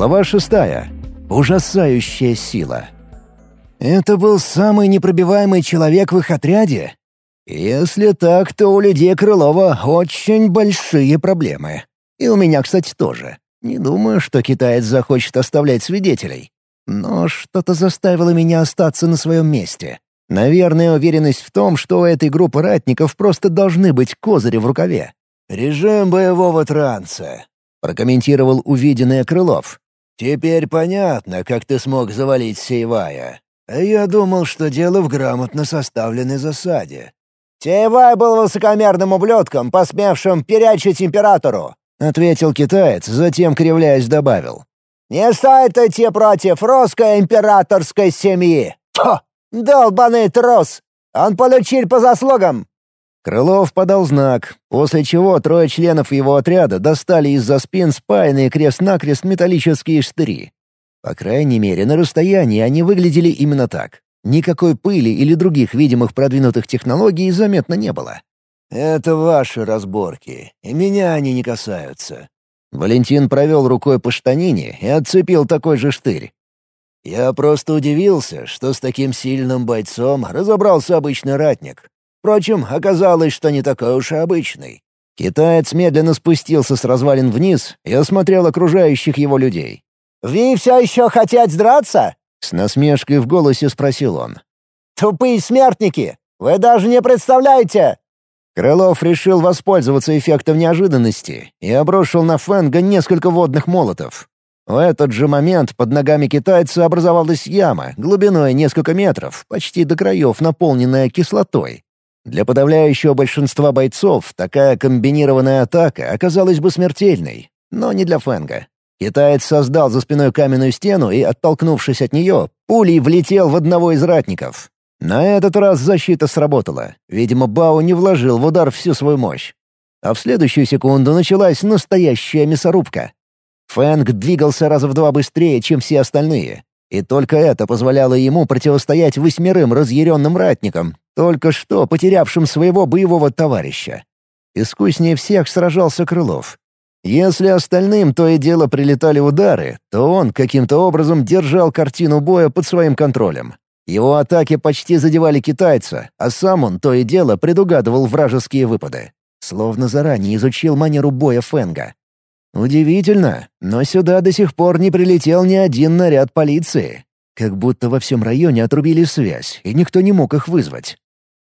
Глава шестая. Ужасающая сила. Это был самый непробиваемый человек в их отряде? Если так, то у людей Крылова очень большие проблемы. И у меня, кстати, тоже. Не думаю, что китаец захочет оставлять свидетелей. Но что-то заставило меня остаться на своем месте. Наверное, уверенность в том, что у этой группы ратников просто должны быть козыри в рукаве. «Режим боевого транса», — прокомментировал увиденное Крылов. «Теперь понятно, как ты смог завалить Сейвая. Я думал, что дело в грамотно составленной засаде». «Сейвай был высокомерным ублюдком, посмевшим перячить императору», — ответил китаец, затем, кривляясь, добавил. «Не стоит идти против русской императорской семьи! Фу! Долбаный трус! Он получил по заслугам!» Крылов подал знак, после чего трое членов его отряда достали из-за спин спаянные крест-накрест металлические штыри. По крайней мере, на расстоянии они выглядели именно так. Никакой пыли или других видимых продвинутых технологий заметно не было. «Это ваши разборки, и меня они не касаются». Валентин провел рукой по штанине и отцепил такой же штырь. «Я просто удивился, что с таким сильным бойцом разобрался обычный ратник. Впрочем, оказалось, что не такой уж и обычный. Китаец медленно спустился с развалин вниз и осмотрел окружающих его людей. «Вы все еще хотят драться?» — с насмешкой в голосе спросил он. «Тупые смертники! Вы даже не представляете!» Крылов решил воспользоваться эффектом неожиданности и обрушил на Фэнга несколько водных молотов. В этот же момент под ногами китайца образовалась яма глубиной несколько метров, почти до краев наполненная кислотой. Для подавляющего большинства бойцов такая комбинированная атака оказалась бы смертельной, но не для Фэнга. Китаец создал за спиной каменную стену и, оттолкнувшись от нее, пулей влетел в одного из ратников. На этот раз защита сработала. Видимо, Бао не вложил в удар всю свою мощь. А в следующую секунду началась настоящая мясорубка. Фэнг двигался раза в два быстрее, чем все остальные. И только это позволяло ему противостоять восьмерым разъяренным ратникам, только что потерявшим своего боевого товарища. Искуснее всех сражался Крылов. Если остальным то и дело прилетали удары, то он каким-то образом держал картину боя под своим контролем. Его атаки почти задевали китайца, а сам он то и дело предугадывал вражеские выпады. Словно заранее изучил манеру боя Фэнга. Удивительно, но сюда до сих пор не прилетел ни один наряд полиции. Как будто во всем районе отрубили связь, и никто не мог их вызвать.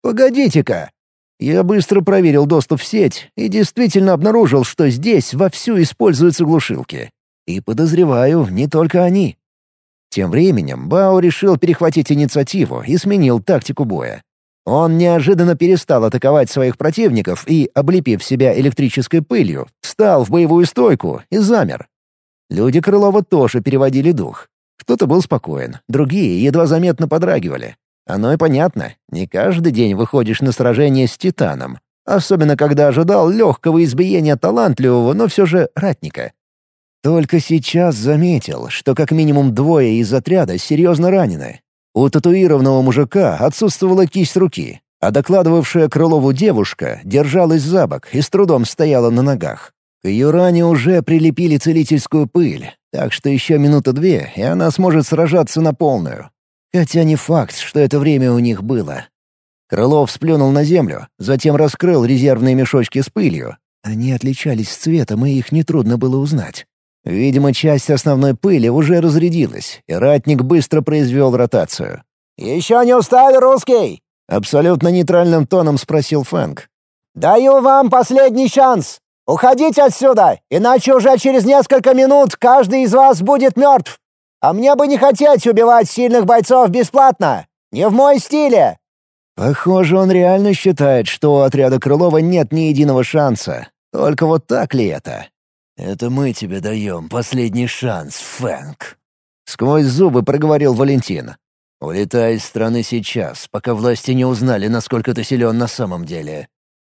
«Погодите-ка!» Я быстро проверил доступ в сеть и действительно обнаружил, что здесь вовсю используются глушилки. И подозреваю, не только они. Тем временем Бао решил перехватить инициативу и сменил тактику боя. Он неожиданно перестал атаковать своих противников и, облепив себя электрической пылью, встал в боевую стойку и замер. Люди Крылова тоже переводили дух. Кто-то был спокоен, другие едва заметно подрагивали. Оно и понятно, не каждый день выходишь на сражение с Титаном, особенно когда ожидал легкого избиения талантливого, но все же ратника. Только сейчас заметил, что как минимум двое из отряда серьезно ранены. У татуированного мужика отсутствовала кисть руки, а докладывавшая Крылову девушка держалась за бок и с трудом стояла на ногах. К ее ране уже прилепили целительскую пыль, так что еще минута-две, и она сможет сражаться на полную. Хотя не факт, что это время у них было. Крылов сплюнул на землю, затем раскрыл резервные мешочки с пылью. Они отличались цветом, и их нетрудно было узнать. Видимо, часть основной пыли уже разрядилась, и ратник быстро произвел ротацию. «Еще не устали, русский?» — абсолютно нейтральным тоном спросил Фэнк. «Даю вам последний шанс. Уходите отсюда, иначе уже через несколько минут каждый из вас будет мертв. А мне бы не хотеть убивать сильных бойцов бесплатно. Не в мой стиле». Похоже, он реально считает, что у отряда Крылова нет ни единого шанса. Только вот так ли это? «Это мы тебе даем последний шанс, Фэнк», — сквозь зубы проговорил Валентин. «Улетай из страны сейчас, пока власти не узнали, насколько ты силен на самом деле».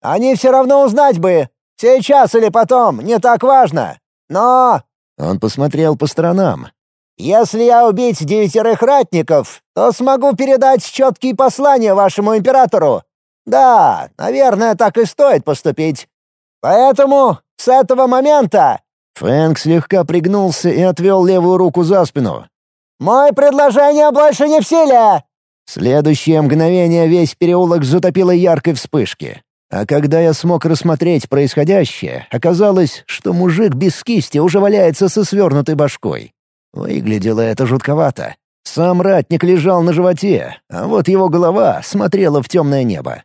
«Они все равно узнать бы. Сейчас или потом, не так важно. Но...» Он посмотрел по сторонам. «Если я убить девятерых ратников, то смогу передать четкие послания вашему императору. Да, наверное, так и стоит поступить. Поэтому с этого момента Фэнк слегка пригнулся и отвел левую руку за спину. «Мой предложение больше не в силе!» В следующее мгновение весь переулок затопило яркой вспышки. А когда я смог рассмотреть происходящее, оказалось, что мужик без кисти уже валяется со свернутой башкой. Выглядело это жутковато. Сам ратник лежал на животе, а вот его голова смотрела в темное небо.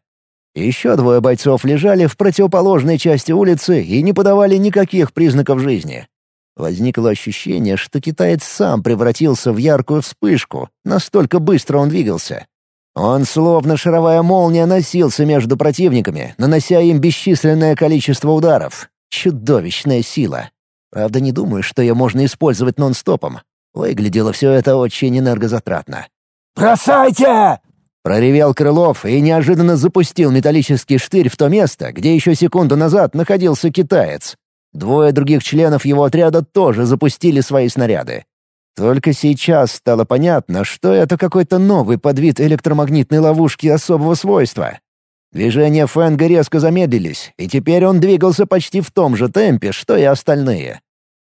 Еще двое бойцов лежали в противоположной части улицы и не подавали никаких признаков жизни. Возникло ощущение, что китаец сам превратился в яркую вспышку, настолько быстро он двигался. Он, словно шаровая молния, носился между противниками, нанося им бесчисленное количество ударов. Чудовищная сила. Правда, не думаю, что ее можно использовать нон-стопом. Выглядело все это очень энергозатратно. «Бросайте!» Проревел Крылов и неожиданно запустил металлический штырь в то место, где еще секунду назад находился китаец. Двое других членов его отряда тоже запустили свои снаряды. Только сейчас стало понятно, что это какой-то новый подвид электромагнитной ловушки особого свойства. Движения Фэнга резко замедлились, и теперь он двигался почти в том же темпе, что и остальные.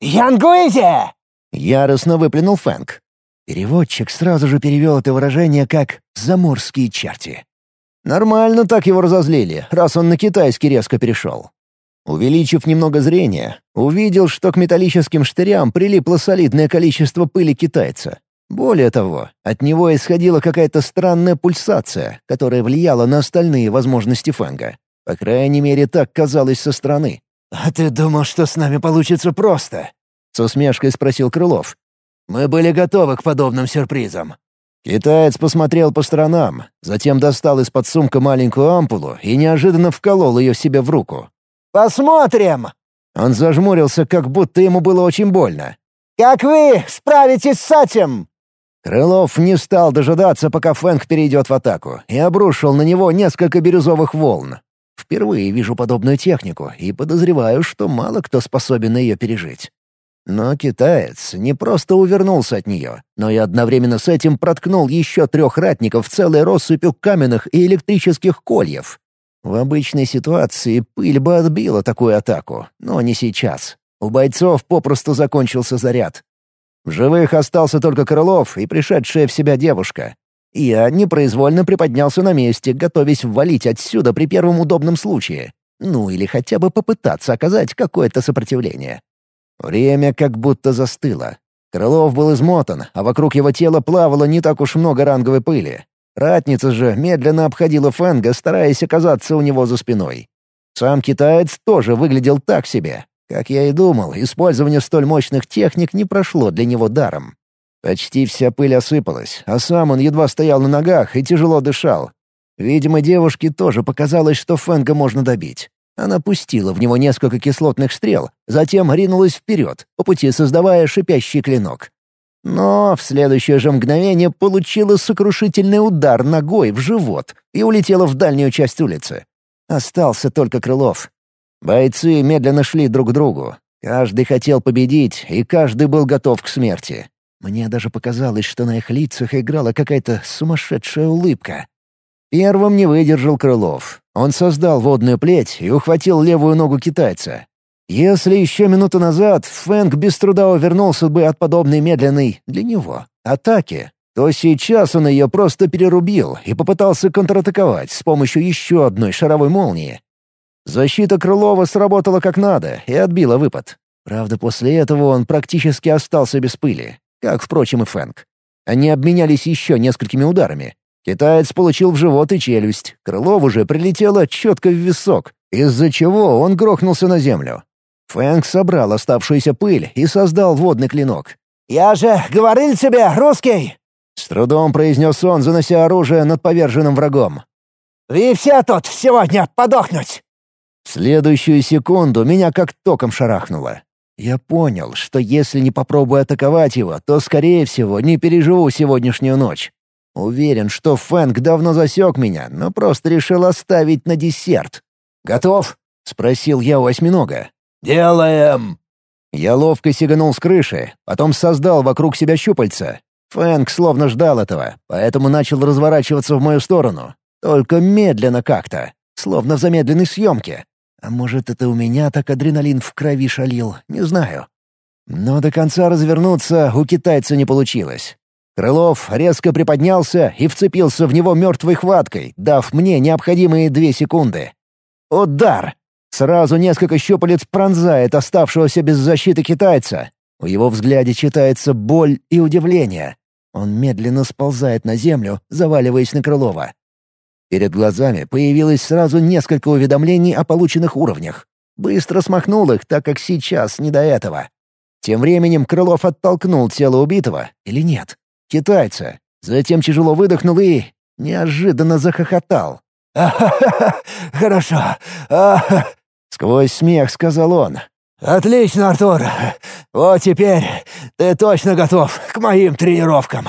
«Янгуизи!» — яростно выплюнул Фэнг. Переводчик сразу же перевел это выражение как «заморские черти». Нормально так его разозлили, раз он на китайский резко перешел. Увеличив немного зрения, увидел, что к металлическим штырям прилипло солидное количество пыли китайца. Более того, от него исходила какая-то странная пульсация, которая влияла на остальные возможности Фэнга. По крайней мере, так казалось со стороны. «А ты думал, что с нами получится просто?» — с усмешкой спросил Крылов. «Мы были готовы к подобным сюрпризам». Китаец посмотрел по сторонам, затем достал из-под сумка маленькую ампулу и неожиданно вколол ее себе в руку. Посмотрим!» Он зажмурился, как будто ему было очень больно. «Как вы справитесь с этим?» Крылов не стал дожидаться, пока Фэнк перейдет в атаку, и обрушил на него несколько бирюзовых волн. Впервые вижу подобную технику и подозреваю, что мало кто способен ее пережить. Но китаец не просто увернулся от нее, но и одновременно с этим проткнул еще трех ратников целой россыпью каменных и электрических кольев. В обычной ситуации пыль бы отбила такую атаку, но не сейчас. У бойцов попросту закончился заряд. В живых остался только Крылов и пришедшая в себя девушка. Я непроизвольно приподнялся на месте, готовясь ввалить отсюда при первом удобном случае. Ну или хотя бы попытаться оказать какое-то сопротивление. Время как будто застыло. Крылов был измотан, а вокруг его тела плавало не так уж много ранговой пыли. Ратница же медленно обходила Фэнга, стараясь оказаться у него за спиной. Сам китаец тоже выглядел так себе. Как я и думал, использование столь мощных техник не прошло для него даром. Почти вся пыль осыпалась, а сам он едва стоял на ногах и тяжело дышал. Видимо, девушке тоже показалось, что Фэнга можно добить. Она пустила в него несколько кислотных стрел, затем ринулась вперед, по пути создавая шипящий клинок. Но в следующее же мгновение получила сокрушительный удар ногой в живот и улетела в дальнюю часть улицы. Остался только Крылов. Бойцы медленно шли друг к другу. Каждый хотел победить, и каждый был готов к смерти. Мне даже показалось, что на их лицах играла какая-то сумасшедшая улыбка. Первым не выдержал Крылов. Он создал водную плеть и ухватил левую ногу китайца. Если еще минуту назад Фэнк без труда увернулся бы от подобной медленной, для него, атаки, то сейчас он ее просто перерубил и попытался контратаковать с помощью еще одной шаровой молнии. Защита Крылова сработала как надо и отбила выпад. Правда, после этого он практически остался без пыли, как, впрочем, и Фэнк. Они обменялись еще несколькими ударами. Китаец получил в живот и челюсть, Крылову же прилетело четко в висок, из-за чего он грохнулся на землю. Фэнк собрал оставшуюся пыль и создал водный клинок. «Я же говорил тебе, русский!» С трудом произнес он, занося оружие над поверженным врагом. «Вы все тут сегодня подохнуть!» В следующую секунду меня как током шарахнуло. Я понял, что если не попробую атаковать его, то, скорее всего, не переживу сегодняшнюю ночь. Уверен, что Фэнк давно засек меня, но просто решил оставить на десерт. «Готов?» — спросил я у осьминога. «Делаем!» Я ловко сиганул с крыши, потом создал вокруг себя щупальца. Фэнк словно ждал этого, поэтому начал разворачиваться в мою сторону. Только медленно как-то, словно в замедленной съемке. А может, это у меня так адреналин в крови шалил, не знаю. Но до конца развернуться у китайца не получилось. Крылов резко приподнялся и вцепился в него мертвой хваткой, дав мне необходимые две секунды. Удар! Сразу несколько щупалец пронзает оставшегося без защиты китайца. В его взгляде читается боль и удивление. Он медленно сползает на землю, заваливаясь на Крылова. Перед глазами появилось сразу несколько уведомлений о полученных уровнях. Быстро смахнул их, так как сейчас не до этого. Тем временем Крылов оттолкнул тело убитого, или нет, китайца. Затем тяжело выдохнул и... неожиданно захохотал. хорошо. Сквозь смех сказал он. «Отлично, Артур. Вот теперь ты точно готов к моим тренировкам».